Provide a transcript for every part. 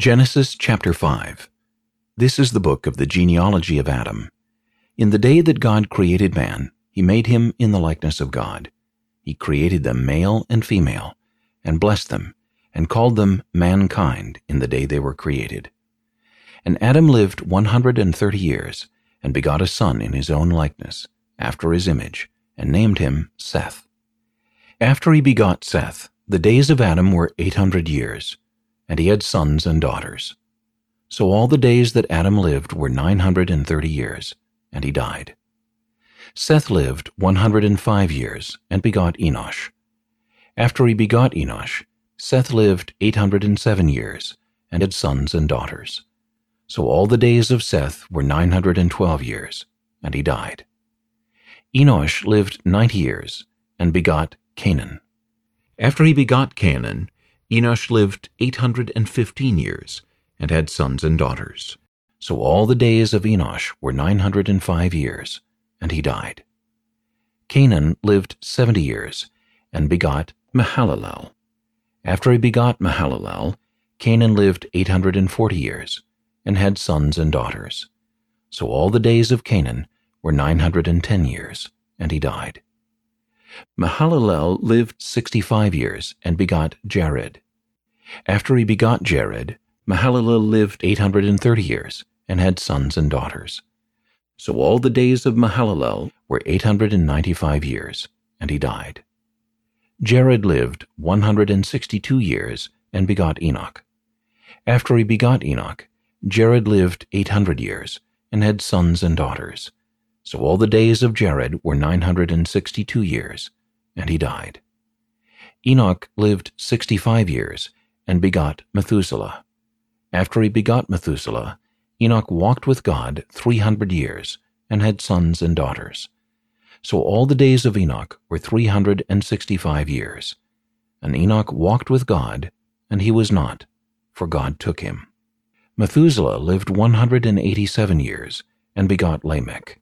Genesis chapter 5 This is the book of the genealogy of Adam. In the day that God created man, he made him in the likeness of God. He created them male and female, and blessed them, and called them mankind in the day they were created. And Adam lived one hundred and thirty years, and begot a son in his own likeness, after his image, and named him Seth. After he begot Seth, the days of Adam were eight hundred years, and he had sons and daughters. So all the days that Adam lived were nine hundred and thirty years, and he died. Seth lived one hundred and five years, and begot Enosh. After he begot Enosh, Seth lived eight hundred and seven years, and had sons and daughters. So all the days of Seth were nine hundred and twelve years, and he died. Enosh lived ninety years, and begot Cainan. After he begot Cainan, Enosh lived 815 years, and had sons and daughters. So all the days of Enosh were 905 years, and he died. Cainan lived 70 years, and begot Mahalalel. After he begot Mahalalel, Cainan lived 840 years, and had sons and daughters. So all the days of Cainan were 910 years, and he died. Mahalalel lived sixty-five years and begot Jared. After he begot Jared, Mahalalel lived eight hundred and thirty years and had sons and daughters. So all the days of Mahalalel were eight hundred and ninety-five years, and he died. Jared lived one hundred and sixty-two years and begot Enoch. After he begot Enoch, Jared lived eight hundred years and had sons and daughters. So all the days of Jared were nine hundred and sixty-two years, and he died. Enoch lived sixty-five years, and begot Methuselah. After he begot Methuselah, Enoch walked with God three hundred years, and had sons and daughters. So all the days of Enoch were three hundred and sixty-five years. And Enoch walked with God, and he was not, for God took him. Methuselah lived one hundred and eighty-seven years, and begot Lamech.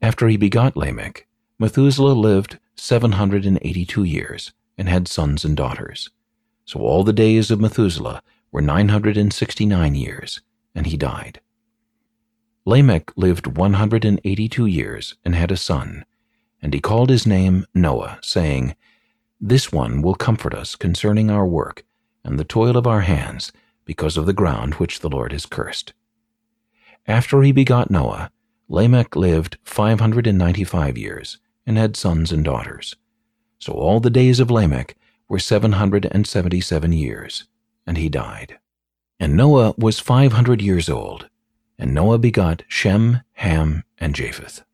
After he begot Lamech, Methuselah lived seven hundred and eighty-two years, and had sons and daughters. So all the days of Methuselah were nine hundred and sixty-nine years, and he died. Lamech lived one hundred and eighty-two years, and had a son, and he called his name Noah, saying, This one will comfort us concerning our work, and the toil of our hands, because of the ground which the Lord has cursed. After he begot Noah, Lamech lived 595 years and had sons and daughters. So all the days of Lamech were 777 years, and he died. And Noah was 500 years old, and Noah begot Shem, Ham, and Japheth.